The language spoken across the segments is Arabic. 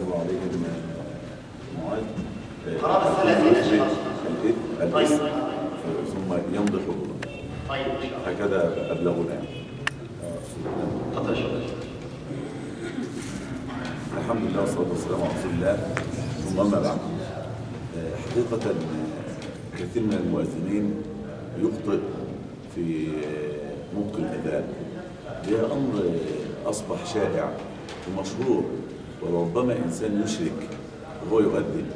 يمر عليهم معاذ 30 أشخاص. الإذن طيب. ثم يمضي حضورا طيب الله. هكذا أبلغنا يعني. تفضل الحمد لله والصلاة والسلام على رسول الله. ثم أما بعد. آه، حقيقة آه، كثير من المؤذنين يخطئ في آه، نطق الأذان. ده أمر آه، أصبح شائع ومشهور وربما إنسان يشرك وهو يؤذن.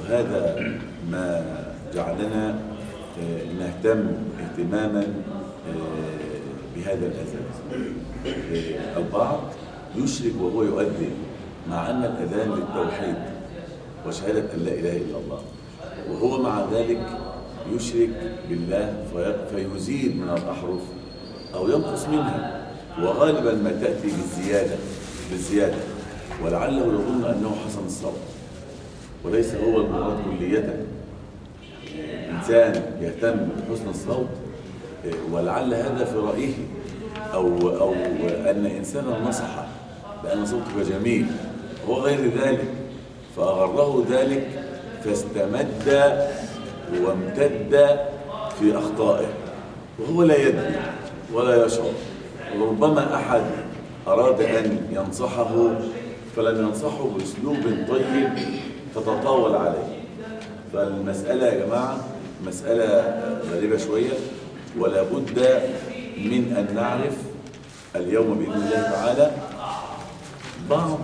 وهذا ما جعلنا آه، نهتم اهتماما آه، بهذا الأذان آه، البعض يشرك وهو يؤذن مع أن الأذان للتوحيد وشهادة أن لا إله إلا الله. وهو مع ذلك يشرك بالله في- فيزيد من الأحرف أو ينقص منها. وغالبا ما تأتي بالزيادة بالزيادة. ولعله يظن أنه حسن الصوت وليس هو المراد كلية إنسان يهتم بحسن الصوت ولعل هذا في رأيه أو, أو أن إنسانا نصح بأن صوتك جميل هو غير ذلك. فأغره ذلك فاستمد وامتد في أخطائه. وهو لا يدري ولا يشعر. وربما أحد أراد أن ينصحه فلم ينصحه بأسلوب طيب فتطاول عليه. فالمسألة يا جماعة مسألة غريبة شوية ولا بد من أن نعرف اليوم بإذن الله تعالى بعض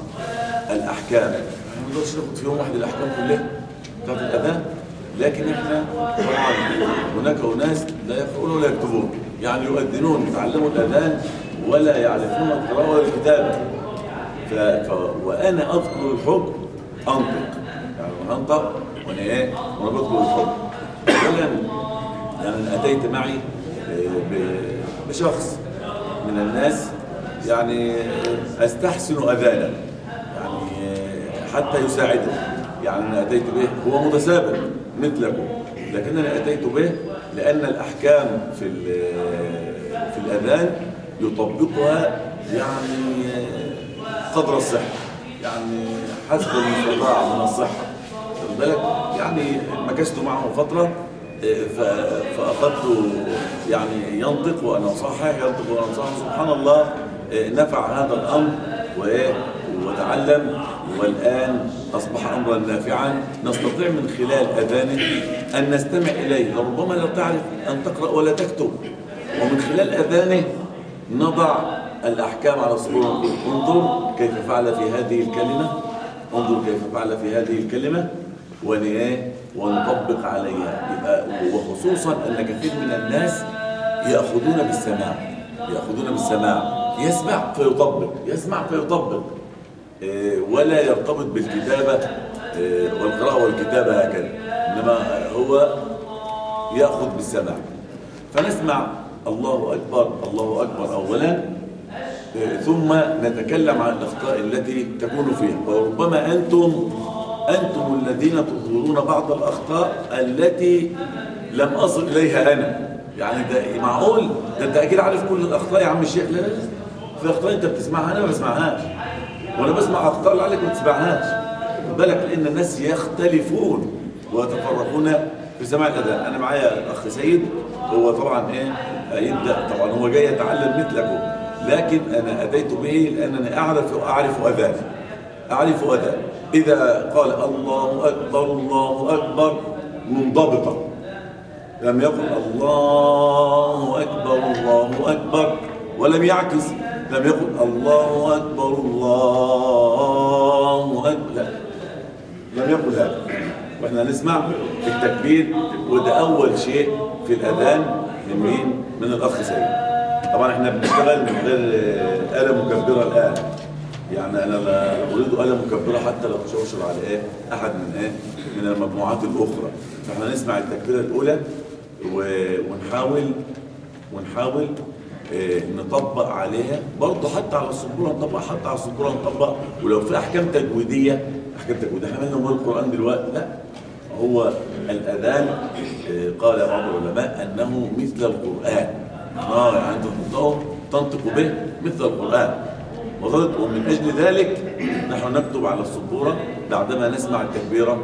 الأحكام. ما نقدرش ناخد في يوم واحد الأحكام كلها بتاعت الأذان لكن إحنا طبعا هناك أناس لا يقرؤون ولا يكتبون يعني يؤذنون يتعلموا الأذان ولا يعرفون القراءة ولا الكتابة. ف... ف... وأنا أذكر الحكم. أنطق. يعني أنا أنطق وأنا إيه؟ وأنا بذكر الحكم. أولا يعني أنا أتيت معي ب- بشخص من الناس يعني أستحسن أذانا. يعني حتى يساعدني. يعني أنا أتيت به هو متسابق مثلكم. لكنني أتيت به لأن الأحكام في في الأذان يطبقها يعني قدر الصحة. يعني حسب المستطاع من الصحة. واخد بالك؟ يعني مكثت معه فترة آه، ف- فأخذت يعني ينطق وأنا أصحح ينطق وأنا أصحح سبحان الله نفع هذا الأمر وإيه؟ وتعلم. والآن أصبح أمرا نافعا. نستطيع من خلال أذانه أن نستمع إليه. لربما لا تعرف أن تقرأ ولا تكتب. ومن خلال أذانه نضع الأحكام على صدور انظر كيف فعل في هذه الكلمة. انظر كيف فعل في هذه الكلمة. ون- ونطبق عليها. يبقى وخصوصا أن كثير من الناس يأخذون بالسماع. يأخذون بالسماع. يسمع فيطبق. يسمع فيطبق. إيه، ولا يرتبط بالكتابة إيه، والقراءة والكتابة هكذا. إنما هو يأخذ بالسماع. فنسمع الله أكبر الله أكبر أولا. ثم نتكلم عن الأخطاء التي تكون فيها. وربما أنتم أنتم الذين تظهرون بعض الأخطاء التي لم أصل إليها أنا. يعني ده معقول؟ ده أنت أكيد عارف كل الأخطاء يا عم الشيخ. لا. في أخطاء أنت بتسمعها أنا ما بسمعهاش. وأنا بسمع أخطاء اللي عليك ما تسمعهاش. خد بالك لأن الناس يختلفون ويتفرقون في سماع الأذان أنا معايا الأخ سيد هو طبعا إيه؟ هيبدأ طبعا هو جاي يتعلم مثلكم. لكن أنا أتيت به لأنني أعرف أعرف أذان أعرف أذان إذا قال الله أكبر الله أكبر منضبطا لم يقل الله أكبر الله أكبر ولم يعكس. لم يقل الله أكبر الله أكبر. لم يقل هذا. وإحنا نسمع التكبير وده أول شيء في الأذان من مين؟ من الأخ سيد. طبعا إحنا بنشتغل من غير آه، آلة مكبرة الآن. يعني أنا لا أريد آلة مكبرة حتى لو تشوشر على إيه أحد من إيه من المجموعات الأخرى. فإحنا نسمع التكبيرة الأولى و- ونحاول ونحاول آه، نطبق عليها. برضه حتى على السبوره نطبق حتى على السبوره نطبق ولو في أحكام تجويدية أحكام تجويدية. إحنا ومال القرآن دلوقتي لا هو الأذان آه، قال بعض العلماء أنه مثل القرآن. آه يعني انت تنطقه تنطق به مثل القرآن. وصلت ومن أجل ذلك نحن نكتب على السبورة بعدما نسمع التكبيرة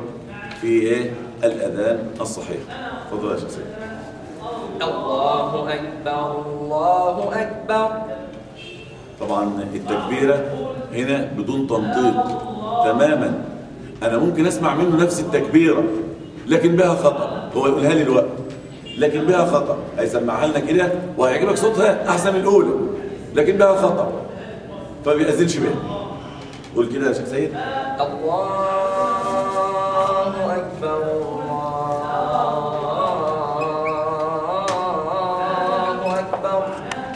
في إيه؟ الأذان الصحيح. تفضل يا شيخ الله أكبر الله أكبر. طبعا التكبيرة هنا بدون تنطيق تماما. أنا ممكن أسمع منه نفس التكبيرة لكن بها خطأ. هو يقولها لي الوقت. لكن بها خطأ. هيسمعها لنا كده وهيعجبك صوتها أحسن من الأولى. لكن بها خطأ. فبيأذنش بيها قول كده يا شيخ سيد. الله أكبر الله أكبر.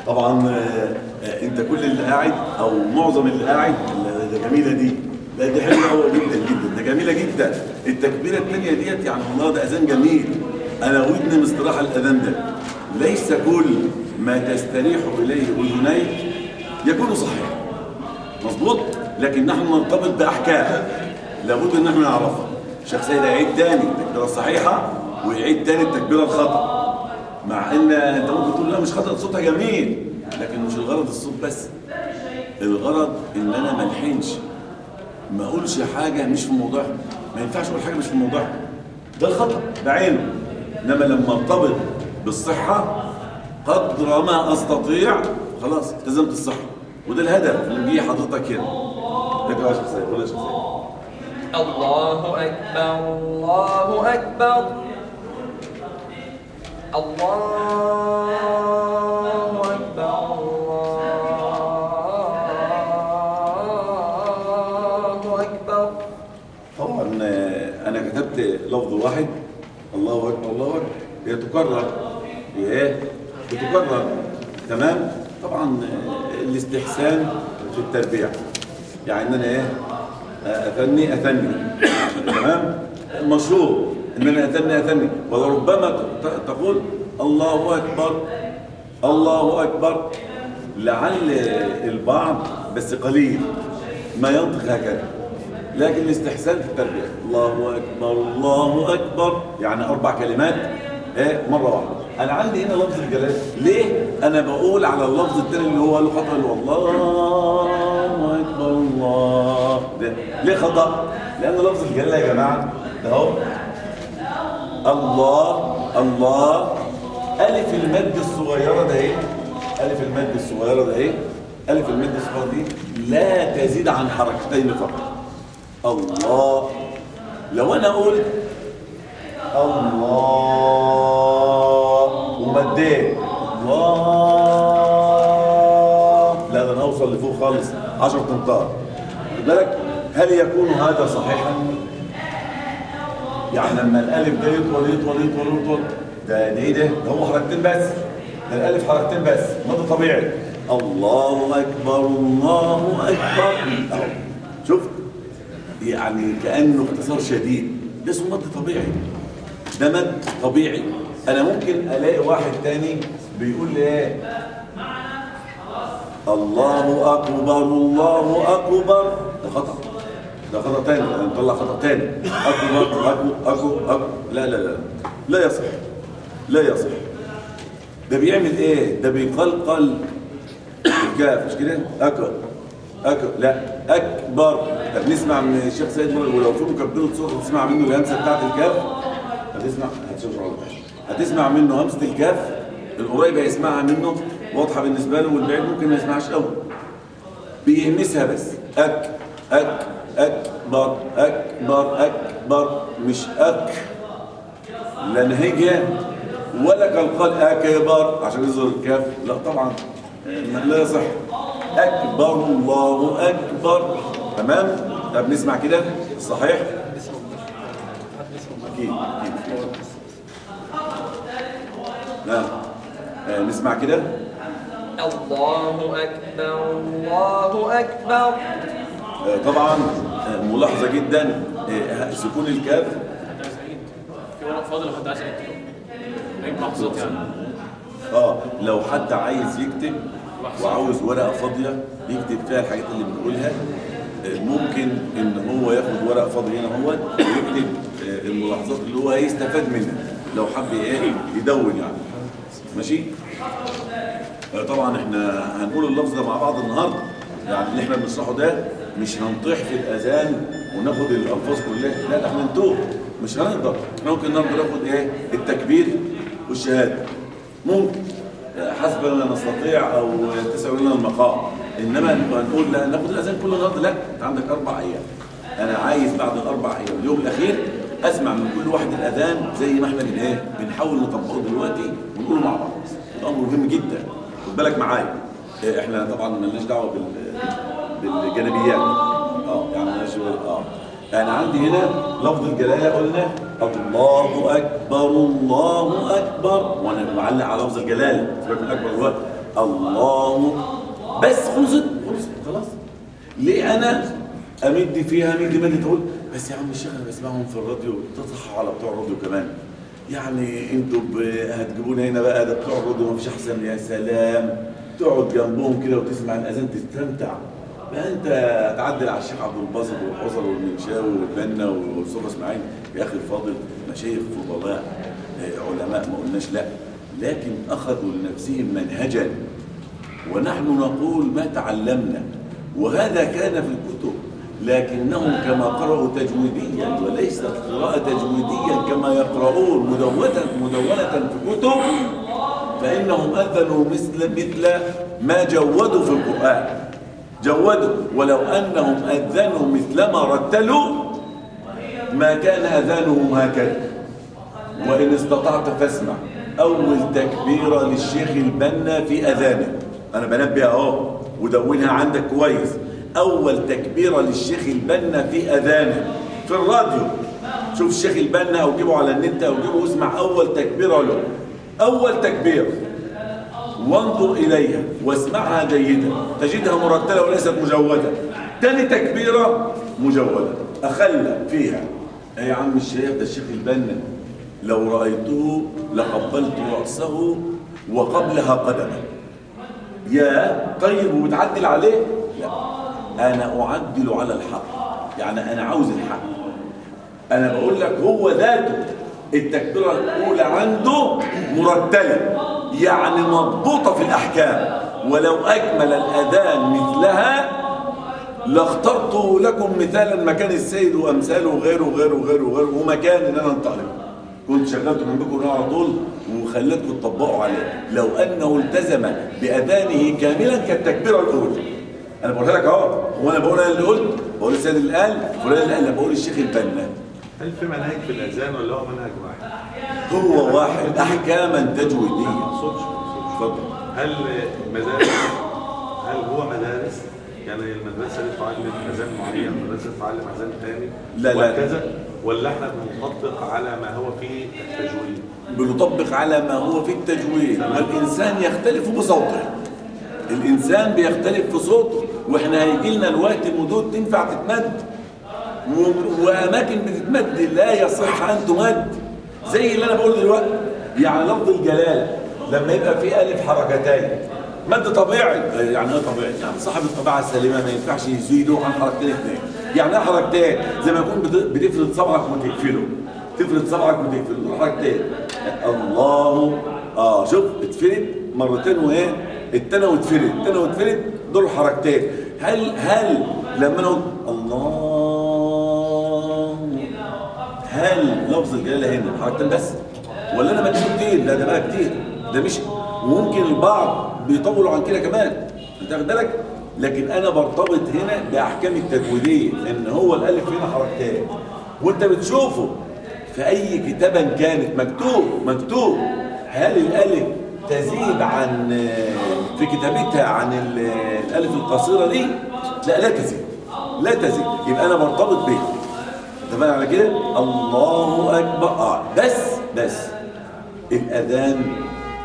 طبعا آه، أنت كل اللي قاعد أو معظم اللي قاعد ال- الجميله دي لا دي حلوة جدا جدا. ده جميلة جدا. التكبيرة الثانية ديت يعني والله ده أذان جميل. أنا ودني مستراحه الأذان ده. ليس كل ما تستريح إليه اذنيك يكون صحيح. مظبوط؟ لكن نحن نرتبط بأحكام. لابد أن إحنا نعرفها. سيد هيعيد تاني التكبيره الصحيحه ويعيد تاني التكبيرة الخطأ. مع إن أنت ممكن تقول لا مش خطأ صوتها جميل. لكن مش الغرض الصوت بس. الغرض إن أنا ما ألحنش. ما أقولش حاجة مش في موضوعها ما ينفعش أقول حاجة مش في موضوعها ده الخطأ. بعينه إنما لما ارتبط بالصحة قدر ما أستطيع خلاص التزمت الصحه وده الهدف اللي بيجي حضرتك هنا. ولا سيد. الله أكبر الله أكبر. الله أكبر الله أكبر. طبعا آه، أنا كتبت لفظ واحد الله أكبر الله أكبر. هي تكرر إيه؟ بتكرر تمام؟ طبعا الاستحسان في التربيع. يعني إن أنا إيه؟ اثني اثني تمام؟ مشروع إن أنا اثني اثني ولربما تقول الله أكبر الله أكبر. لعل البعض بس قليل ما ينطق هكذا. لكن الاستحسان في التربية الله أكبر الله أكبر يعني أربع كلمات إيه مرة واحدة أنا عندي هنا لفظ الجلالة ليه؟ أنا بقول على اللفظ الثاني اللي هو له خطأ اللي هو الله أكبر الله ده ليه خطأ؟ لأن لفظ الجلالة يا جماعة ده هو الله الله ألف المد الصغيرة ده إيه؟ ألف المد الصغيرة ده إيه؟ ألف المد الصغيرة دي لا تزيد عن حركتين فقط الله. لو أنا قلت الله. ومديت الله. لا ده أنا أوصل لفوق خالص. 10 امتار بالك؟ هل يكون هذا صحيحا؟ يعني لما الألف ده يطول يطول يطول يطول ده ده إيه ده؟ ده هو حركتين بس. ده الألف حركتين بس. مد طبيعي. الله أكبر الله أكبر. يعني كأنه اختصار شديد. ده اسمه مد طبيعي. ده مد طبيعي. أنا ممكن ألاقي واحد تاني بيقول لي إيه؟ الله أكبر الله أكبر. ده خطأ. ده خطأ تاني. أنا مطلع خطأ تاني. أكبر أكبر أكبر أكبر. لا لا لا. لا يصح. لا يصح. ده بيعمل إيه؟ ده بيقلقل. الكاف مش كده؟ أكبر. أكبر لا أكبر. طب نسمع من الشيخ سيد مرة ولو في مكبرة صوت تسمع منه الهمسة بتاعت الكاف هتسمع هتشوف هتسمع منه همسة الكاف القريب هيسمعها منه؟ واضحة بالنسبة له والبعيد ممكن ما يسمعش قوي بيهمسها بس. أك أك أكبر أكبر أكبر. مش أك. لا نهجة ولا قلقال أكبر. عشان يظهر الكاف لا طبعا. لا يصح. أكبر الله أكبر. تمام؟ طب نسمع كده. صحيح؟ أكيد أكيد. نعم. آه، نسمع كده. الله أكبر الله أكبر. آه، طبعا آه، ملاحظة جدا. سكون الكاف. في ورق فاضل لو حد عايز يكتب ملاحظات يعني آه لو حد عايز يكتب. وعاوز ورقة فاضية يكتب فيها الحاجات اللي بنقولها. آه، ممكن إن هو ياخد ورقة فاضية هنا هو ويكتب آه، الملاحظات اللي هو هيستفاد منها. لو حب إيه يدون يعني. ماشي؟ آه، طبعا إحنا هنقول اللفظ ده مع بعض النهارده. يعني اللي إحنا بنشرحه ده مش هنطيح في الأذان وناخد الألفاظ كلها. لا ده إحنا نتوه. مش هنقدر. إحنا ممكن نقدر ناخد إيه؟ التكبير والشهادة. ممكن. حسب ما نستطيع أو تسع لنا المقام. إنما نقول لا ناخد الأذان كله النهارده لا أنت عندك أربع أيام. أنا عايز بعد الأربع أيام اليوم الأخير أسمع من كل واحد الأذان زي ما إحنا بن إيه بنحاول نطبقه دلوقتي ونقوله مع بعض. أمر مهم جدا. خد بالك معايا. إيه، إحنا طبعا مالناش دعوة بال بالجانبيات. آه يعني مالناش آه. أنا عندي هنا لفظ الجلاله قلنا الله أكبر الله أكبر. وأنا بعلق على لفظ الجلاله سيبك من أكبر الوقت الله. بس خلصت؟ خلصت خلاص. ليه أنا أمد فيها مد مد تقول بس يا عم الشيخ أنا بسمعهم في الراديو تصحوا على بتوع الراديو كمان. يعني أنتوا هتجيبونا هنا بقى ده بتوع الراديو مفيش أحسن يا سلام. تقعد جنبهم كده وتسمع الأذان تستمتع. بقى انت تعدل على الشيخ عبد الباسط والحصر والمنشاوي والبنا والصوفة اسماعيل يا أخي الفاضل مشايخ فضلاء آه، علماء ما قلناش لا لكن اخذوا لنفسهم منهجا. ونحن نقول ما تعلمنا وهذا كان في الكتب لكنهم كما قرأوا تجويديا وليست قراءة تجويديا كما يقرؤون مدونة مدونة في كتب فإنهم أذنوا مثل مثل ما جودوا في القرآن. جودوا. ولو أنهم أذنوا مثل ما رتلوا ما كان أذانهم هكذا. وإن استطعت فاسمع. أول تكبيرة للشيخ البنا في أذانه. أنا بنبه أهو ودونها عندك كويس. أول تكبيرة للشيخ البنا في أذانه. في الراديو. شوف الشيخ البنا أو جيبه على النت أو جيبه واسمع أول تكبيرة له. أول تكبيرة وانظر إليها واسمعها جيدا. تجدها مرتلة وليست مجودة. تاني تكبيرة مجودة. أخلى فيها. يا عم الشيخ ده الشيخ البنا. لو رأيته لقبلت رأسه وقبلها قدمه. يا طيب وبتعدل عليه؟ لا. أنا أعدل على الحق. يعني أنا عاوز الحق. أنا بقول لك هو ذاته. التكبيرة الأولى عنده مرتلة. يعني مضبوطة في الأحكام. ولو أكمل الأذان مثلها لاخترت لكم مثالا مكان السيد وأمثاله وغيره وغيره وغيره وغيره ومكان إن أنا أنطلق. كنت شغلت جنبكم هنا على طول وخليتكم تطبقوا عليه. لو أنه التزم بأذانه كاملا كالتكبيرة الأولى أنا بقولها لك أهو. وأنا بقول أنا اللي قلت؟ بقول السيد اللي قال فلان اللي قال بقول الشيخ البنا. هل في منهج في الأذان ولا هو منهج واحد؟ هو واحد أحكاما ما تجويديه أقصدش ما أقصدش. اتفضل. هل مدارس هل هو مدارس؟ يعني المدرسة دي تعلم اذان معين المدرسة تعلم اذان ثاني لا، لا. وهكذا؟ ولا إحنا بنطبق على ما هو في التجويد بنطبق على ما هو في التجويد والانسان يختلف بصوته. الإنسان بيختلف في صوته. وإحنا هيجي لنا الوقت مدود تنفع تتمد. وأماكن بتتمد لا يصح أن تمد. زي اللي أنا بقوله دلوقتي. يعني لفظ الجلاله لما يبقى في ألف حركتين مد طبيعي. يعني إيه طبيعي. يعني صاحب الطبيعة السليمة ما ينفعش يزيده عن حركتين اثنين يعني حركتين زي ما يكون بت- بتفرد صبعك وتقفله. تفرد صبعك وتقفله. حركتين. الله آه شوف اتفرد مرتين وإيه؟ التانى واتفرد. التانى واتفرد دول حركتين. هل هل لما نقول الله هل لفظ الجلالة هنا حركتين بس ولا أنا بديله كتير؟ لا ده بقى كتير. ده مش وممكن البعض بيطولوا عن كده كمان. أنت واخد بالك؟ لكن أنا برتبط هنا بأحكام التجويدية لأن هو الألف هنا حركتين. وأنت بتشوفه في أي كتابا كانت. مكتوب مكتوب. هل الألف تزيد عن في كتابتها عن ال- الألف القصيرة دي؟ لا لا تزيد. لا تزيد. يبقى أنا برتبط بيه. اتفقنا على كده؟ الله أكبر. آه بس بس. الأذان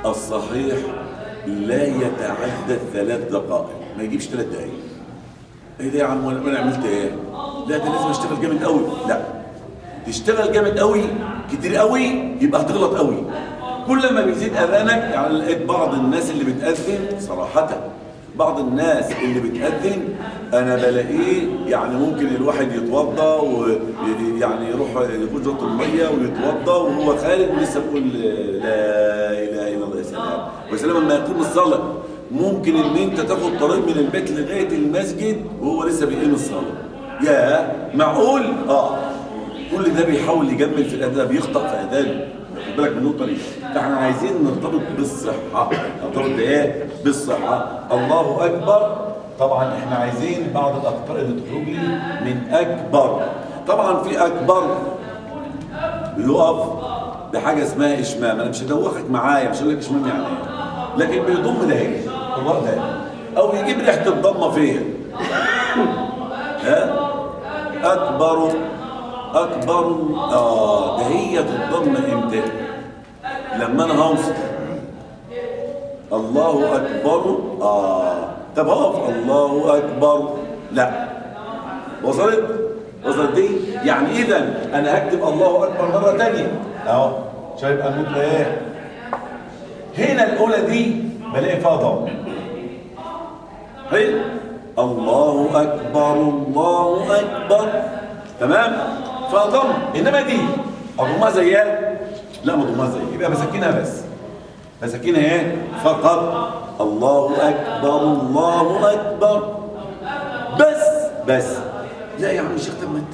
الصحيح لا يتعدى ثلاث دقائق. ما يجيبش ثلاث دقائق إيه ده يا عم؟ أنا عملت إيه؟ لا ده لازم أشتغل جامد قوي لا. تشتغل جامد قوي كتير قوي يبقى هتغلط قوي كل ما بيزيد أذانك يعني لقيت بعض الناس اللي بتأذن صراحة. بعض الناس اللي بتاذن أنا بلاقيه يعني ممكن الواحد يتوضا ويعني يروح يخش جوه المية ويتوضا وهو خارج ولسه بيقول لا إله إلا الله يا سلام. ويا سلام لما يقوم الصلاة. ممكن إن أنت تاخد طريق من البيت لغاية المسجد وهو لسه بيقيم الصلاة. يا معقول؟ آه. كل ده بيحاول يجمل في الأداء بيخطأ في خد بالك من النقطه دي. فإحنا عايزين نرتبط بالصحة. نرتبط بإيه؟ بالصحة. الله أكبر. طبعا إحنا عايزين بعض الاخطاء اللي تخرج لي من أكبر. طبعا في أكبر بيقف بحاجة اسمها إشمام. أنا مش هدوخك معايا مش هقول لك إشمام يعني إيه. لكن بيضم ده هنا ده. أو يجيب ريحة الضمة فيها ها؟ أكبر أكبر. آه ده هي تتضم إمتى؟ لما أنا هوصل الله أكبر. آه. طب هقف الله أكبر. لا. وصلت؟ وصلت دي؟ يعني إذا أنا هكتب الله أكبر مرة ثانية أهو. شايف الموت إيه؟ هنا الأولى دي بلاقي فيها ضم حلو؟ الله أكبر الله أكبر. تمام؟ فضم إنما دي اضمها زيها لا ما اضمها زيها يبقى بسكنها بس. بسكنها إيه؟ فقط. الله أكبر الله أكبر. بس بس. لا يا عم الشيخ طب ما انت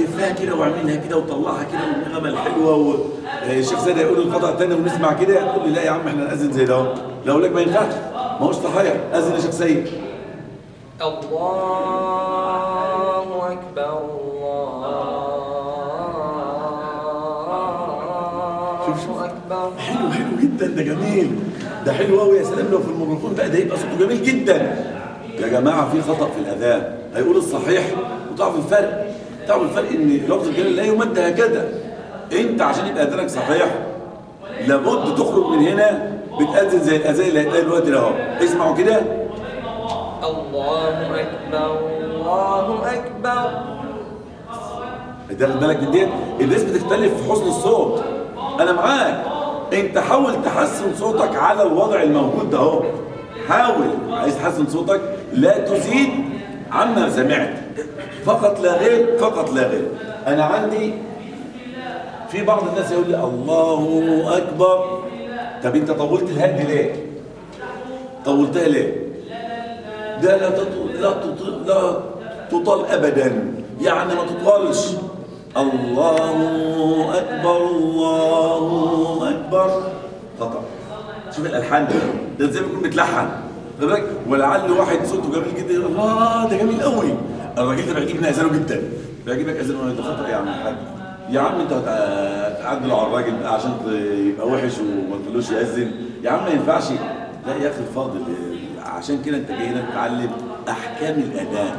لفها كده واعملها كده وطلعها كده والنغمه الحلوة والشيخ زيد يقول القطع الثاني ونسمع كده. يقول لي لا يا عم إحنا نأذن زي ده أقول لك ما ينفعش. ما هوش صحيح. أذن يا شيخ سيد. الله أكبر حلو حلو جدا ده جميل. ده حلو قوي يا سلام لو في الميكروفون بقى ده يبقى صوته جميل جدا. يا جماعة في خطأ في الاذان هيقول الصحيح وتعرف الفرق. تعرف الفرق إن لفظ الجلال لا يمد هكذا. أنت عشان يبقى اذانك صحيح لابد تخرج من هنا بتأذن زي الاذان اللي هيتقال دلوقتي ده أهو. اسمعوا كده. الله أكبر الله أكبر. ده بالك من ديت؟ الناس بتختلف في حسن الصوت. أنا معاك. انت حاول تحسن صوتك على الوضع الموجود ده اهو. حاول. عايز تحسن صوتك؟ لا تزيد عما سمعت. فقط لا غير فقط لا غير. أنا عندي في بعض الناس يقول لي الله أكبر. طب انت طولت الهد ليه؟ طولتها ليه؟ ده لا تطول لا تطول لا تطال ابدا. يعني ما تطولش. الله أكبر الله أكبر. خطا شوف الألحان دي ده زي ما يكون بيتلحن خد بالك؟ ولعل واحد صوته جميل جدا. الله ده جميل قوي الراجل ده بيعجبني أذانه جدا. بيعجبك أذانه ده خطا يا عم الحاج يا عم أنت هت- هتعدلوا على الراجل بقى عشان يبقى وحش وما تخلوش يأذن. يا عم ما ينفعش. لا يا أخي الفاضل عشان كده أنت جاي هنا تتعلم أحكام الأذان.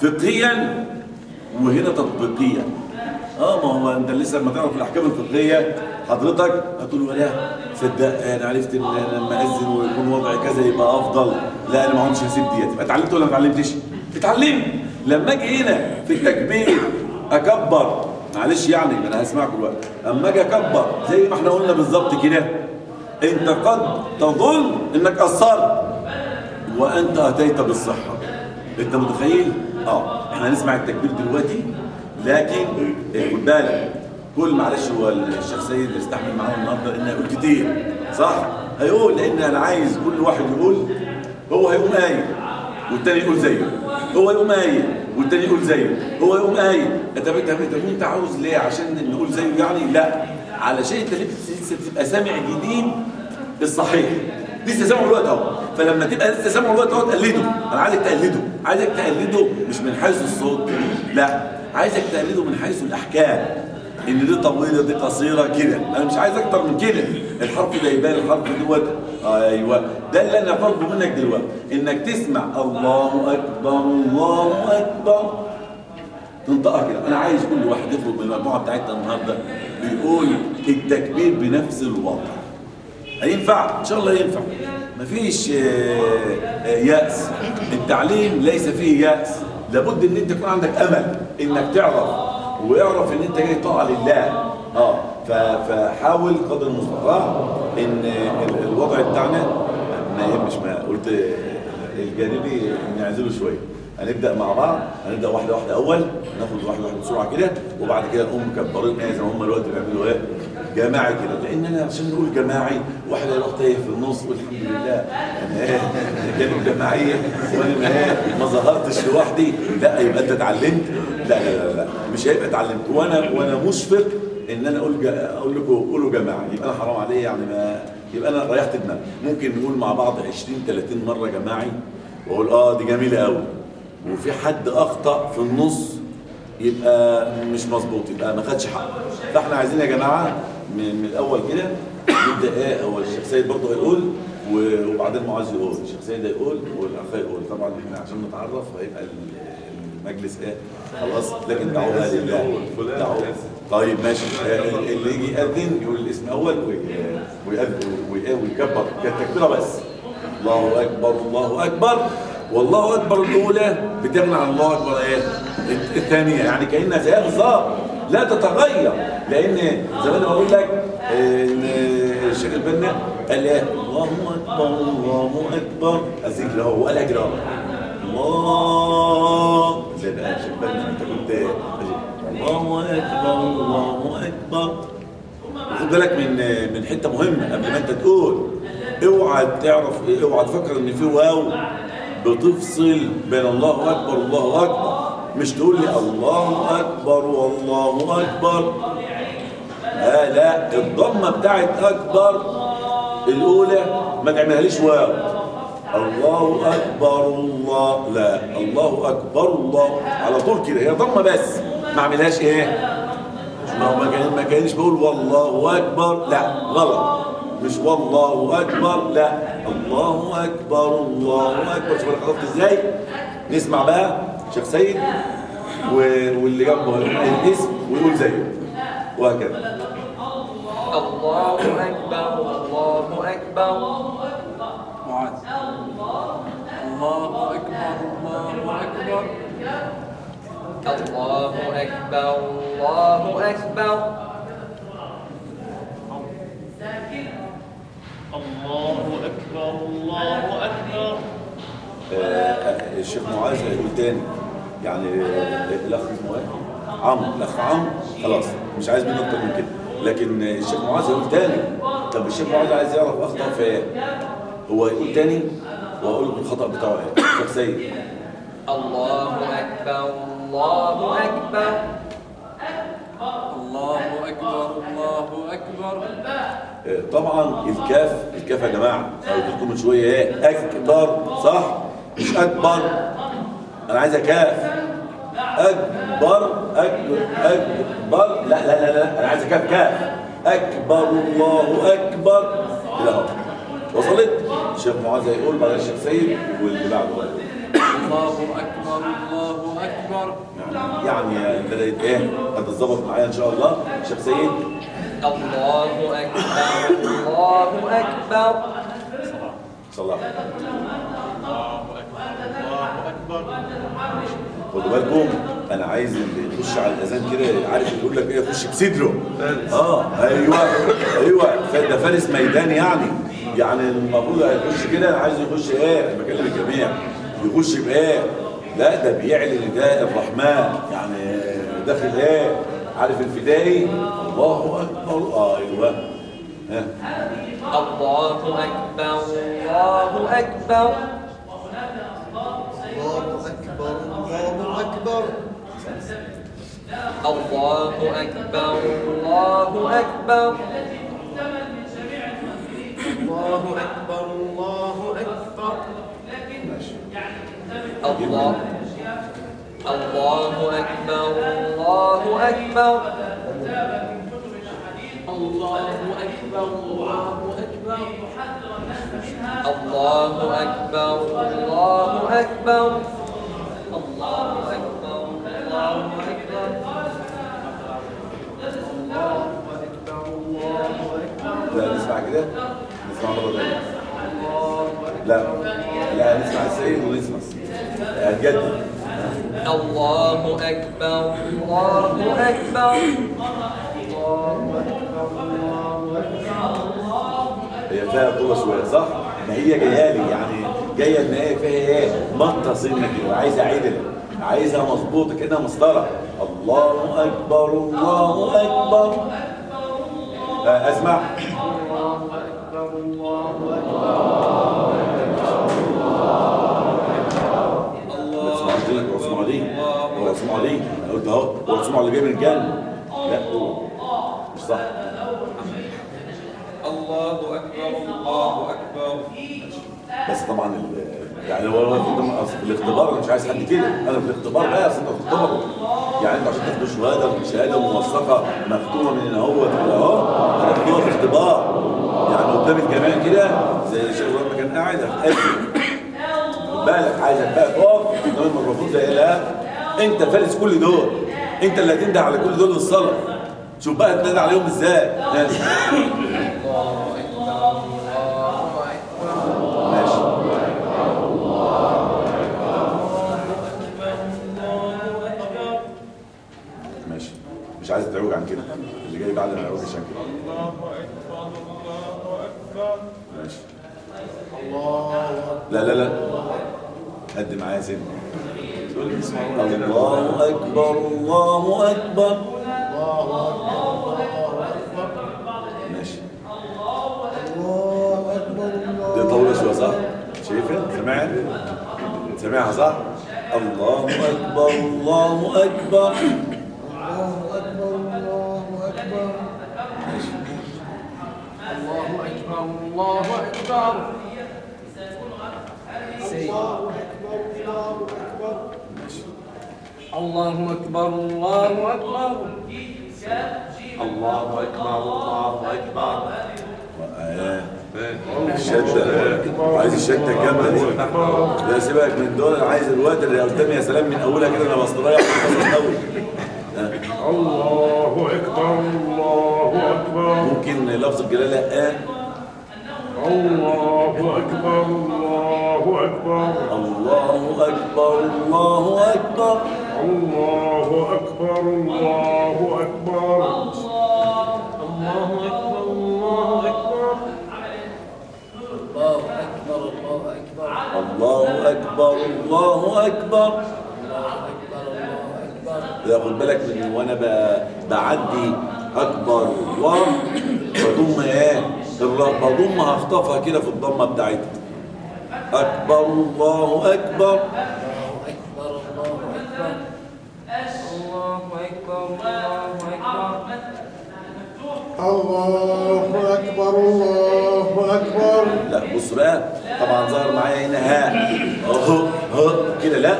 فقهيا وهنا تطبيقيا آه ما هو أنت لسه لما تعرف الأحكام الفقهية حضرتك هتقول ولا صدق أنا عرفت إن لما اذن ويكون وضعي كذا يبقى أفضل. لا أنا ما عمرش هسيب ديت يبقى اتعلمت ولا ما اتعلمتش؟ اتعلمت. لما أجي هنا في التكبير أكبر. معلش يعني أنا هسمعكم دلوقتي أما أجي أكبر زي ما إحنا قلنا بالظبط كده. أنت قد تظن إنك قصرت وأنت أتيت بالصحة. أنت متخيل؟ آه. إحنا هنسمع التكبير دلوقتي لكن خد بالك كل معلش هو الشيخ سيد يستحمل معانا النهارده إنه يقول كتير صح؟ هيقول لأن أنا عايز كل واحد يقول هو هيقوم قايل والتاني يقول زيه. هو يقوم قايل والتاني يقول زيه. هو يقوم قايل. طب انت طب أنت عاوز ليه؟ عشان نقول زيه يعني؟ لا. علشان أنت لسه تبقى سامع جديد الصحيح. لسه سامعه الوقت اهو. فلما تبقى لسه سامعه الوقت اهو تقلده. أنا عايزك تقلده. عايزك تقلده مش من حيث الصوت. لا عايزك تقلده من حيث الأحكام. إن دي طويلة دي قصيرة كده. أنا مش عايز أكتر من كده. الحرف ده يبان الحرف دوت أيوه. ده اللي أنا طالبه منك دلوقتي. إنك تسمع الله أكبر الله أكبر. تنطقها كده. أنا عايز كل واحد يخرج من المجموعة بتاعتنا النهارده. بيقول التكبير بنفس الوضع. هينفع؟ إن شاء الله ينفع. مفيش آه، آه، يأس. التعليم ليس فيه يأس. لابد إن أنت يكون عندك أمل إنك تعرف ويعرف إن أنت جاي طاعة لله. آه فحاول قدر المستطاع إن ال- الوضع بتاعنا ما يهمش. ما قلت آه، الجانبي نعزله شوية. هنبدأ مع بعض هنبدأ واحدة واحدة أول ناخد واحدة واحدة بسرعة كده وبعد كده نقوم مكبرين زي ما هم الوقت بيعملوا إيه؟ جماعي كده. لأن أنا عشان نقول جماعي واحد هيروح تايه في النص والحمد لله. أنا كانت جماعيه وأنا ما ظهرتش لوحدي. لا يبقى أنت اتعلمت. لا لا لا. مش هيبقى اتعلمت. وأنا وأنا مشفق إن أنا أقول أقول لكم قولوا جماعي. يبقى أنا حرام عليا يعني ما يبقى أنا ريحت دماغي. ممكن نقول مع بعض 20 30 مرة جماعي وأقول آه دي جميلة قوي وفي حد أخطأ في النص يبقى مش مظبوط يبقى ما خدش حقه. فاحنا عايزين يا جماعة من, من الأول كده نبدأ إيه هو الشيخ سيد برضه هيقول وبعدين معاذ يقول. الشيخ سيد هيقول والاخ يقول. طبعا إحنا عشان نتعرف هيبقى ال- المجلس إيه خلاص. لكن دعوها لله. كذا. طيب ماشي. آه، اللي يجي يأذن يقول الاسم أول وي- ويأذن وي- ويكبر. كالتكبيره بس. الله أكبر الله أكبر. والله أكبر الأولى بتغني عن الله أكبر إيه؟ الثانية. يعني كأنها زيها بالظبط لا تتغير. لأن زي ما أنا بقول لك إن الشيخ البنا قال إيه؟ الله أكبر الله أكبر. الذكر هو كده أهو. الله. زي بقى الشيخ البنا. أنت كنت الله أكبر الله أكبر. خد بالك من من حتة مهمة قبل ما أنت تقول. اوعى تعرف اوعى تفكر إن في واو. بتفصل بين الله أكبر والله أكبر. مش تقول لي الله أكبر والله أكبر. آه لا الضمة بتاعت أكبر الأولى ما تعملهاليش واو. الله أكبر الله لا الله أكبر الله. على طول كده هي ضمة بس. ما اعملهاش إيه؟ ما ما كان ما كانش بقول والله أكبر. لا غلط. مش والله أكبر لا. الله أكبر الله أكبر. شوف أنا خلطت إزاي؟ نسمع بقى شيخ سيد واللي جنبه الاسم ويقول زيه. وهكذا. الله أكبر الله أكبر. معاذ الله أكبر الله أكبر. الله أكبر الله أكبر. الله أكبر الله أكبر آه، الشيخ معاذ هيقول تاني يعني آه، الأخ اسمه إيه؟ عمرو الأخ عمرو خلاص مش عايز منه أكتر من كده لكن الشيخ معاذ هيقول تاني طب الشيخ معاذ عايز يعرف اخطا في إيه؟ هو يقول تاني وأقول له الخطأ بتاعه إيه؟ شيخ سيد الله أكبر الله أكبر الله أكبر الله أكبر. إيه، طبعا الكاف الكاف يا جماعة قلت لكم من شوية إيه أكبر صح؟ مش أكبر. أنا عايز كاف أكبر أكبر أكبر. لا لا لا لا أنا عايز كاف كاف. أكبر الله أكبر. لا وصلت؟ الشيخ معاذ هيقول بعد الشيخ سيد واللي بعده. الله أكبر الله أكبر. يعني يعني بدات إيه هتتظبط معايا إن شاء الله. الشيخ سيد. الله أكبر الله أكبر. صلى الله. وسلم. الله أكبر الله أكبر خدوا بالكم أنا عايز اللي يخش على الأذان كده عارف يقول لك إيه يخش بصدره. آه أيوه أيوه. ده فارس ميدان يعني. يعني المفروض هيخش كده أنا عايز يخش إيه أنا بكلم الجميع. يخش بايه لا ده بيعلن ده الرحمن. يعني داخل إيه؟ عارف الفدائي؟ الله أكبر. أيوه. ها. الله أكبر الله أكبر. الله أكبر الله أكبر. الله أكبر الله أكبر. ماشي الله. الله أكبر الله أكبر. الله أكبر الله أكبر. الله أكبر الله أكبر. الله أكبر الله أكبر. لا نسمع كده؟ نسمع مرة تانية. لا لا نسمع السيد ونسمع. هتجدد الله أكبر الله أكبر. هي فيها طولة شوية صح؟ ما هي جاية لي يعني جاية إن هي فيها إيه؟ مطة سنة كده عايزة عدل عايزها مظبوطة كده مسطرة. الله أكبر الله أكبر. آه، اسمع أسمع. قلت اهو هو اسمع اللي جاي من الجنة لا. هو مش صح. الله أكبر الله أكبر. بس طبعا يعني هو هو في الاختبار أنا مش عايز حد كده أنا في الاختبار بقى أصل أنت بتختبر يعني أنت عشان تاخد شهادة شهادة موثقة مختومه من هنا كده أهو. أنا في اختبار يعني قدام الجمال كده زي الشيخ لما كان قاعد. خد بالك عايزك بقى تقف. قدام الميكروفون زي لا انت فارس كل دول. انت اللي هتنده على كل دول للصلاة. شوف بقى تنادي عليهم إزاي. ماشي. مش عايز تعوج عن كده. اللي جاي بعد ما يعوج عشان كده. الله أكبر الله أكبر ماشي. لا لا لا. قد معايا سن. الله أكبر الله أكبر. ماشي. الله أكبر الله أكبر الله أكبر الله أكبر الله أكبر الله أكبر. الله أكبر الله أكبر الله أكبر الله أكبر الله أكبر. سيد. الله أكبر الله أكبر. الله أكبر الله أكبر. إيه. الشدة عايز الشدة الجامدة دي. لا سيبك من دول أنا عايز الوقت اللي قدامي يا سلام من أولها كده أنا بستريح بس قوي الله أكبر الله أكبر. ممكن لفظ الجلالة آه الله أكبر الله أكبر. الله أكبر الله أكبر. الله أكبر الله أكبر. الله أكبر الله أكبر. الله أكبر الله أكبر. لا خد بالك من وأنا بعدي أكبر الله بضم إيه؟ بضمها اخطفها كده في الضمة بتاعتها. أكبر الله أكبر. الله أكبر الله أكبر. الله أكبر الله أكبر لا بص بقى طبعا ظهر معايا هنا ها. أهو أهو كده لا.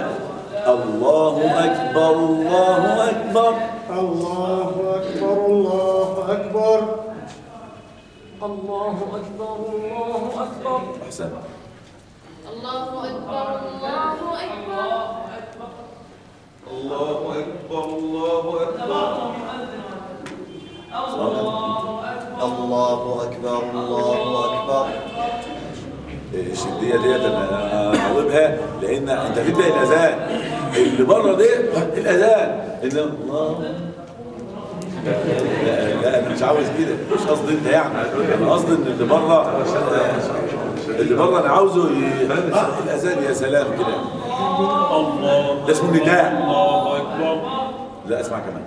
الله أكبر الله أكبر. الله أكبر الله أكبر. الله أكبر الله أكبر. أحسن. الله أكبر الله أكبر. الله أكبر الله أكبر. الله أكبر الله أكبر. الشديه ديت أنا طالبها لأن انت هتبدا الأذان اللي بره ده الأذان. إن الله. لا, لا أنا مش عاوز كده. مش قصدي انت يعني. أنا قصدي إن اللي بره اللي بره أنا عاوزه ي... آه الأذان يا سلام كده. الله ده اسمه نداء. الله أكبر. لا اسمع كمان.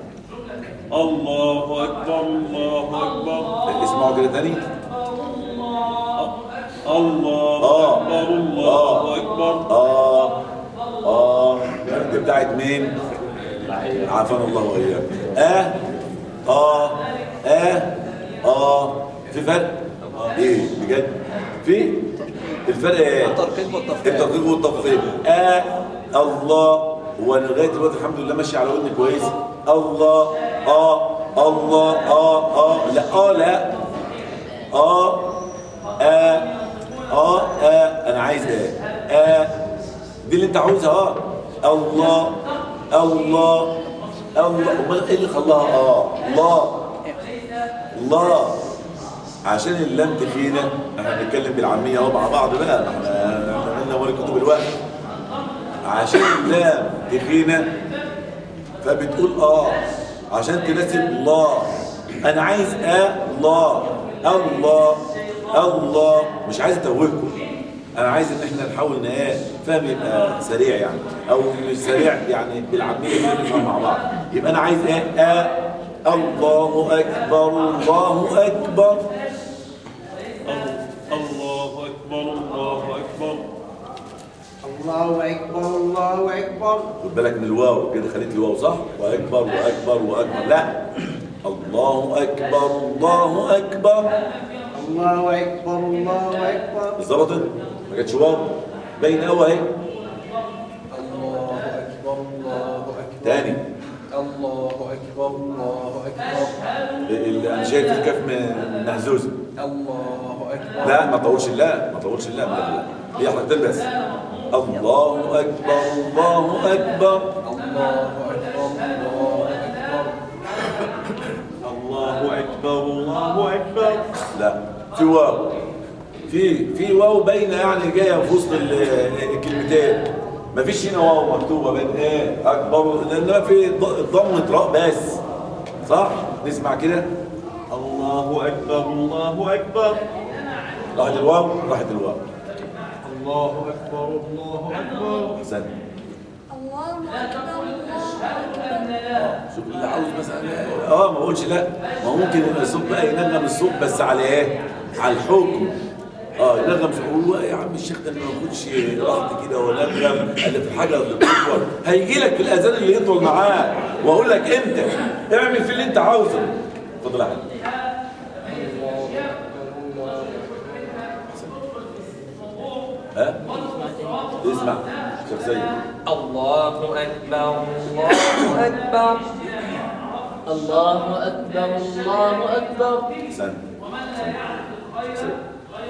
الله أكبر الله أكبر. اسمعوا كده تاني. الله آه. أكبر الله آه. أكبر. آه. آه. دي بتاعت مين؟ عافانا الله وإياك. آه. آه. آه. آه. في فرق؟ إيه؟ بجد؟ في؟ الفرق إيه؟ الترقيق والتفقيق الترقيق والتفقيق آه الله هو لغاية دلوقتي الحمد لله ماشي على ودني كويس. الله آه الله آه آه لا آه لا. آه آه آه آه أنا عايز إيه؟ آه دي اللي أنت عاوزها آه. الله الله الله. أمال إيه اللي خلاها آه؟ الله. الله. عشان اللام تخينه إحنا بنتكلم بالعامية اهو مع بعض بقى. إحنا عملنا ورق كتب الوقت. عشان اللام تخينه فبتقول آه. عشان تناسب الله. أنا عايز آه الله. الله. الله. مش عايز اتوهكم أنا عايز إن إحنا نحاول إيه فهم يبقى سريع يعني. أو مش سريع يعني بالعامية نفهم مع بعض. يبقى أنا عايز إيه؟ آه. الله أكبر. الله أكبر. الله أكبر الله أكبر. خد بالك من الواو كده خليت الواو صح؟ وأكبر وأكبر وأكبر. لا. الله أكبر الله أكبر. الله أكبر الله أكبر. ظبطت ما كانتش واو. باين قوي أهي. الله أكبر الله أكبر. تاني. الله أكبر الله أكبر. اللي أنا شايف الكاف م- مهزوزه الله أكبر. لا ما طولش لا ما طولش لا لا لا هي حركتين بس الله أكبر الله أكبر. الله أكبر الله أكبر. لا في واو. في في واو باينة يعني جاية في وسط ال- الكلمتين. ما فيش هنا واو مكتوبة بين إيه أكبر. لأن في ضمة راء بس. صح؟ نسمع كده. الله أكبر الله أكبر. راحت الواو راحت الواو. الله أكبر الله أكبر. احسن الله أكبر. شوف اللي عاوز مثلا آه ما أقولش لا. ما هو ممكن الصوت بقى ينغم الصوت بس على إيه؟ على الحكم. آه ينغم صوت هو يا عم الشيخ ده ما ياخدش راحتي كده ولا نغم الا في الحاجة اللي بتطول هيجي لك في الأذان اللي يطول معاه. وأقول لك أنت اعمل في اللي أنت عاوزه. اتفضل يا حبيبي ها؟ اسمع. شيخ سيد الله أكبر الله أكبر. الله أكبر الله أكبر. احسن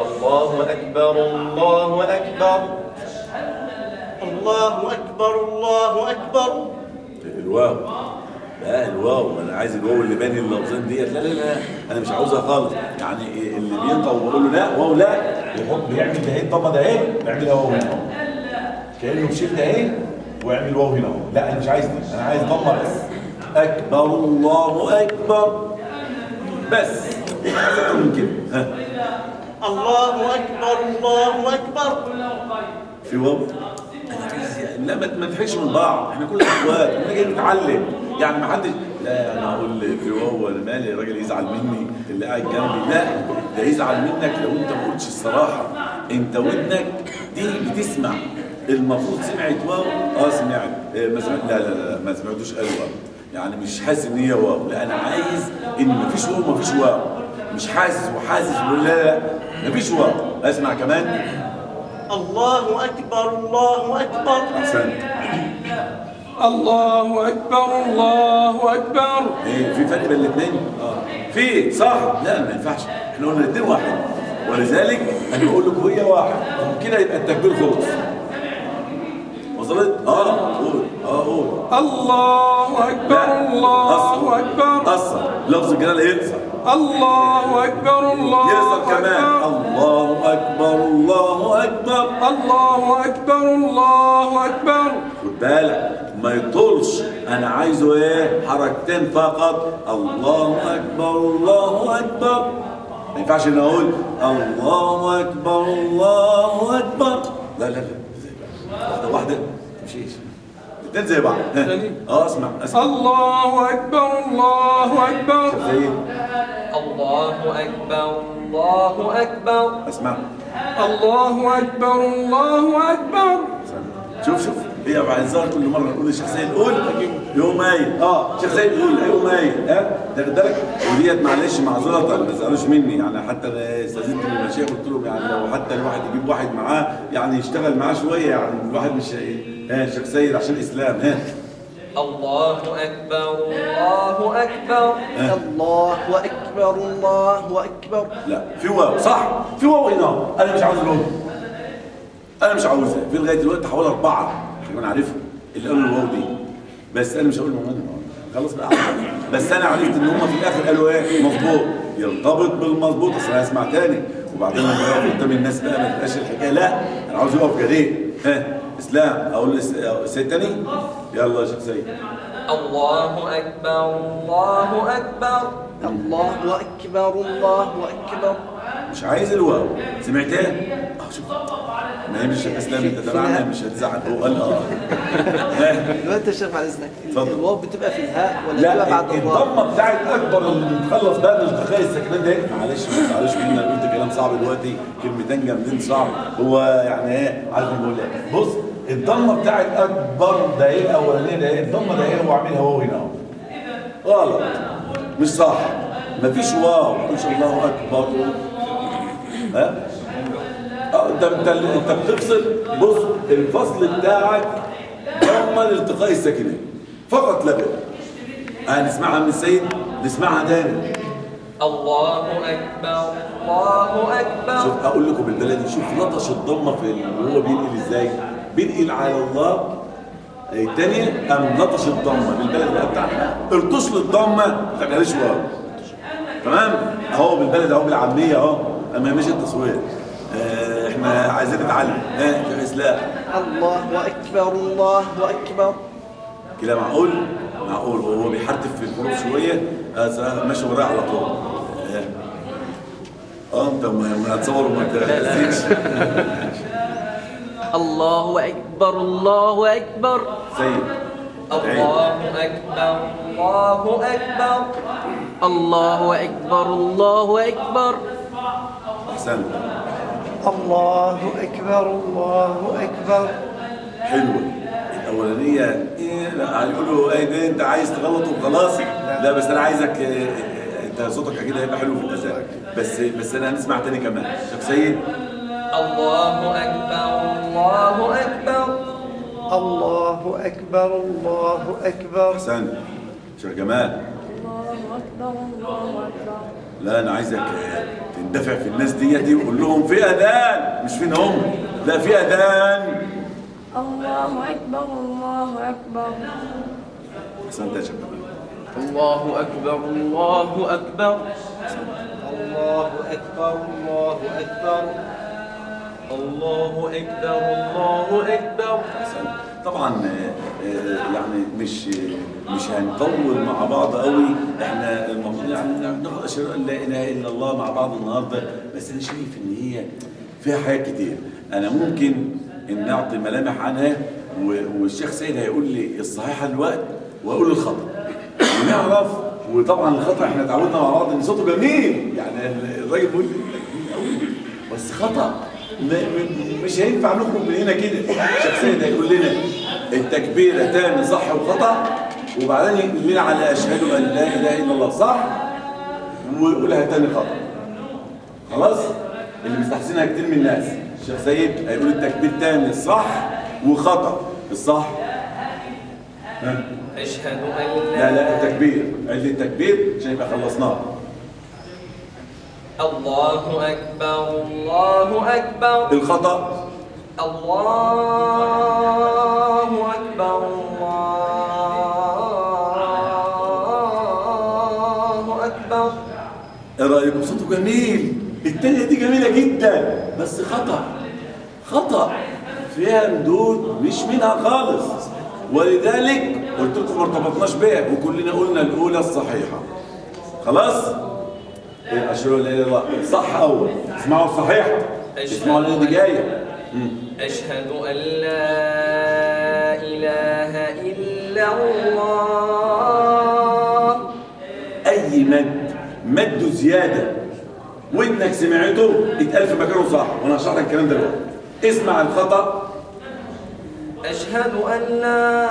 الله أكبر الله أكبر. الله أكبر الله أكبر. الواو. لا الواو أنا عايز الواو اللي باني اللفظين ديت. لا لا لا أنا مش عاوزها خالص. يعني إيه اللي بينطق وبقول له لا واو لا يحط بيعمل ده إيه؟ طب ده إيه؟ بيعمل واو هنا. اهو كأنه بشيل ده إيه؟ ويعمل واو هنا. اهو لا أنا مش عايز دي أنا عايز ضمه بس. أكبر الله أكبر. بس. من كده. ها. الله أكبر الله أكبر. في واو. لا ما تحرجش من بعض. إحنا كلنا اخوات كلنا جايين نتعلم. يعني ما حدش لا أنا أقول في أنا مالي الراجل يزعل مني اللي قاعد جنبي لا ده يزعل منك لو أنت ما قلتش الصراحة. أنت ودنك دي بتسمع. المفروض سمعت واو؟ آه سمعت. إيه، ما سمعت لا لا لا ما سمعتوش قال واو. يعني مش حاسس إن هي واو. لا أنا عايز إن ما فيش واو ما فيش واو. مش حاسس وحاسس ولا لا لا ما فيش واو. أسمع كمان. الله أكبر الله أكبر. أحسنت. الله أكبر الله أكبر. إيه في فرق بين الاثنين آه. في صح. لا ما ينفعش. إحنا قلنا الاثنين واحد. ولذلك أنا بقول لكم هي واحد. كده يبقى التكبير خلص. وصلت آه قول. آه قول. الله أكبر لا الله أكبر. قصر لفظ الجلاله يقصر الله أكبر الله يقصر كمان. الله أكبر الله أكبر. الله أكبر الله أكبر. خد بالك ما يطولش. أنا عايزه إيه؟ حركتين فقط. الله أكبر الله أكبر. ما ينفعش ان أقول الله أكبر الله أكبر. لا لا لا. واحدة واحدة. الاثنين زي بعض. آه اسمع اسمع. الله أكبر الله أكبر. زي الله أكبر الله أكبر. اسمع. الله أكبر الله أكبر. شوف شوف. هي مع الظاهر كل مرة نقول سيد قول يوم إيه آه سيد قول يوم إيه ها تاخد بالك وديت معلش معذره ما تزعلوش مني. يعني حتى استأذنت من المشايخ قلت لهم يعني لو حتى الواحد يجيب واحد معاه يعني يشتغل معاه شوية يعني الواحد مش ها شيخ سيد عشان الإسلام ها. الله أكبر الله أكبر. الله أكبر الله أكبر. لا في واو صح. في واو هنا. أنا مش عاوز الواو. أنا مش عاوزها في لغاية دلوقتي حوالي أربعة. كمان عارفها اللي قالوا الواو دي. بس أنا مش هقول محمد خلاص بقى. بس أنا عرفت إن هم في الآخر قالوا إيه؟ مظبوط. يرتبط بالمظبوط. أصل أنا اسمع تاني. وبعدين لما يقف قدام الناس بقى ما تبقاش الحكاية. لا أنا عاوز يقف جريء ها. اسلام أقول السيد تاني؟ يلا يا شيخ سيد. الله أكبر الله أكبر. الله أكبر الله أكبر. مش عايز الواو. سمعتها؟ آه شوف. ما هي مش الاسلام أنت تبعنا مش هتزعل. هو قال آه؟ دلوقتي يا شيخ بعد إذنك. اتفضل. الواو بتبقى في الهاء ولا بتبقى لا بعد الراء؟ الضمه بتاعت أكبر اللي بتخلص بقى الالتقاء الساكنين ده. معلش معلش مني أنا قلت كلام صعب دلوقتي؟ كلمتين جامدين صعب. هو يعني إيه؟ عارف أنا بقول إيه؟ بص الضمة بتاعت أكبر ده إيه الاولانيه ده إيه الضمة ده إيه هو عاملها هو هنا اهو غلط. مش صح. مفيش واو. ما تقولش الله أكبر. ها؟ آه انت أنت أنت بتفصل. بص الفصل بتاعك ضمن التقاء الساكنين. فقط لا غير هنسمعها من السيد. نسمعها تاني. الله أكبر. الله أكبر. شوف أقول لكم بالبلدي شوف لطش الضمة في وهو بينقل إزاي. بينقل على الله. الثانية قام لطش الضمة بالبلد بقى بتاعنا. ارتش الضمه ما تعملهاش واو. تمام؟ أهو بالبلد أهو بالعامية أهو. أما مش التصوير. آه إحنا عايزين نتعلم. ها يا اسلام الله أكبر الله أكبر. كده معقول؟ معقول. وهو بيحرتف في الحروف شوية. آه، ماشي ورايا على طول. آه. آه، أنت ما ما هتصور وما تنسيش الله أكبر الله أكبر. سيد الله أكبر الله أكبر. الله أكبر الله أكبر. احسنت الله أكبر الله أكبر. حلوة الأولانية إيه لا هيقولوا إيه ده أنت عايز تغلط وخلاص. لا بس أنا عايزك آه، أنت صوتك أكيد هيبقى حلو في الأذان. بس بس أنا هنسمع تاني كمان. شيخ سيد. الله أكبر. الله أكبر. الله أكبر الله أكبر. احسنت شيخ جمال. الله أكبر الله أكبر. لا أنا عايزك تندفع في الناس ديت وقول لهم في أذان. مش فين هم لا في أذان. الله أكبر الله أكبر. احسنت يا شيخ جمال. الله أكبر الله أكبر. الله أكبر الله أكبر. الله أكبر الله أكبر. طبعا آه، آه، يعني مش مش هنطول مع بعض قوي. إحنا المفروض يعني ناخد اشياء لا إله إلا الله مع بعض النهارده. بس أنا شايف إن هي فيها حاجات كتير. أنا ممكن إن نعطي ملامح عنها والشيخ سيد هيقول لي الصحيحه الوقت وأقول الخطأ. ونعرف وطبعا الخطأ إحنا اتعودنا مع بعض إن صوته جميل. يعني الراجل بيقول جميل قوي. بس خطأ. مش هينفع نخرج من هنا كده. الشيخ سيد هيقول لنا التكبيره تاني صح وخطأ وبعدين يقول لنا على أشهد أن لا إله إلا الله صح ويقولها تاني خطأ. خلاص؟ اللي مستحسنها كتير من الناس. الشيخ سيد هيقول التكبير تاني صح وخطأ. الصح؟ ها؟ أشهد أن لا لا التكبير. عد التكبير عشان يبقى خلصناه. الله أكبر الله أكبر. الخطا الله أكبر الله أكبر. إيه رايكم صوته جميل. التانية دي جميلة جدا. بس خطأ. خطأ. فيها مدود مش منها خالص. ولذلك قلت لكم ما ارتبطناش بيها وكلنا قلنا الأولى الصحيحة. خلاص؟ إله إلا الله صح. أول اسمعوا الصحيحة. اسمعوا اللي دي جاية. أشهد أن لا إله إلا الله. أي مد. مد زيادة. ودنك سمعته اتقال في مكانه صح. وأنا هشرح لك الكلام ده دلوقتي. اسمع الخطأ. أشهد أن لا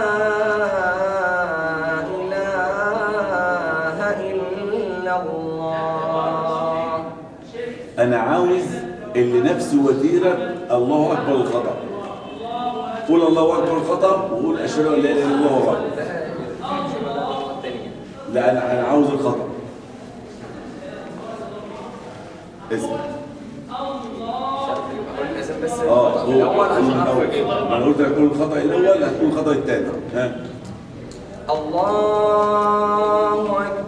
اللي نفسه وتيره الله أكبر الخطأ. قول الله أكبر الخطأ وقول أشهد أن لا إله إلا الله ورب لا أنا أنا عاوز الخطأ. اسمع. آه الأول أنا قلت لك قول الخطأ الأول هتقول الخطأ الثاني. ها؟ الله أكبر.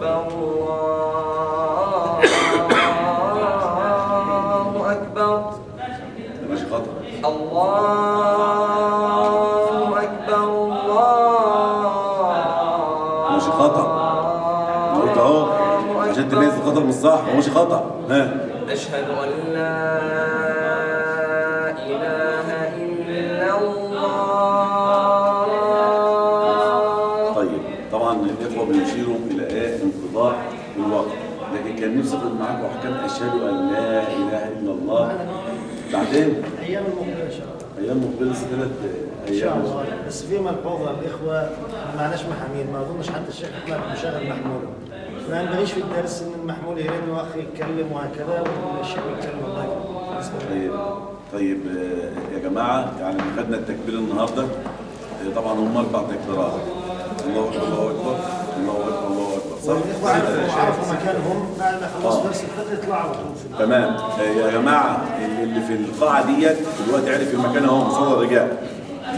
صح ما هوش خطأ. ها. أشهد أن لا إله إلا الله. طيب طبعا الإخوة بيشيروا إلى إيه انقضاء الوقت. لكن كان نفسي أقول معاكم أحكام أشهد أن لا إله إلا الله. بعدين؟ أيام المقبلة. إن شاء الله أيام المقبلة ثلاث أيام. إن شاء الله. بس في ملحوظه الإخوة ما معناش محامين ما أظنش حتى الشيخ أحمد مشاغل محمود. ما عندناش في الدرس ان المحمول يرن واخ يتكلم وهكذا والشيخ يتكلم الله يكرمك. طيب طيب يا جماعة يعني خدنا التكبير النهارده آه، طبعا هم أربع تكبيرات الله أكبر الله أكبر الله أكبر الله أكبر صح؟ عرفوا عرفوا مكانهم بعد ما خلص آه. درس الفقه يطلعوا تمام آه، يا جماعة اللي في القاعة ديت دلوقتي عرف المكان اهو مصور الرجال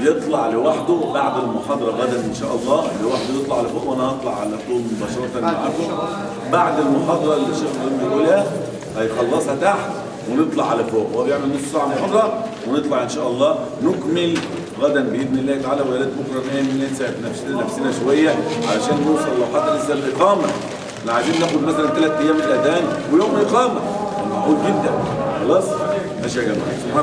يطلع لوحده بعد المحاضرة غدا إن شاء الله. لوحده يطلع لفوق وأنا هطلع على طول مباشرة معاكم بعد المحاضرة اللي الشيخ إبراهيم بيقولها هيخلصها تحت ونطلع على فوق. هو بيعمل نص ساعة محاضرة ونطلع إن شاء الله. نكمل غدا بإذن الله تعالى ويا ريت بكرة ننسى نفسنا نفسنا شوية علشان نوصل لو حتى لسه الإقامة. إحنا عايزين ناخد مثلا ثلاث أيام الأذان ويوم اقامه معقول جدا. خلاص؟ ماشي يا جماعة.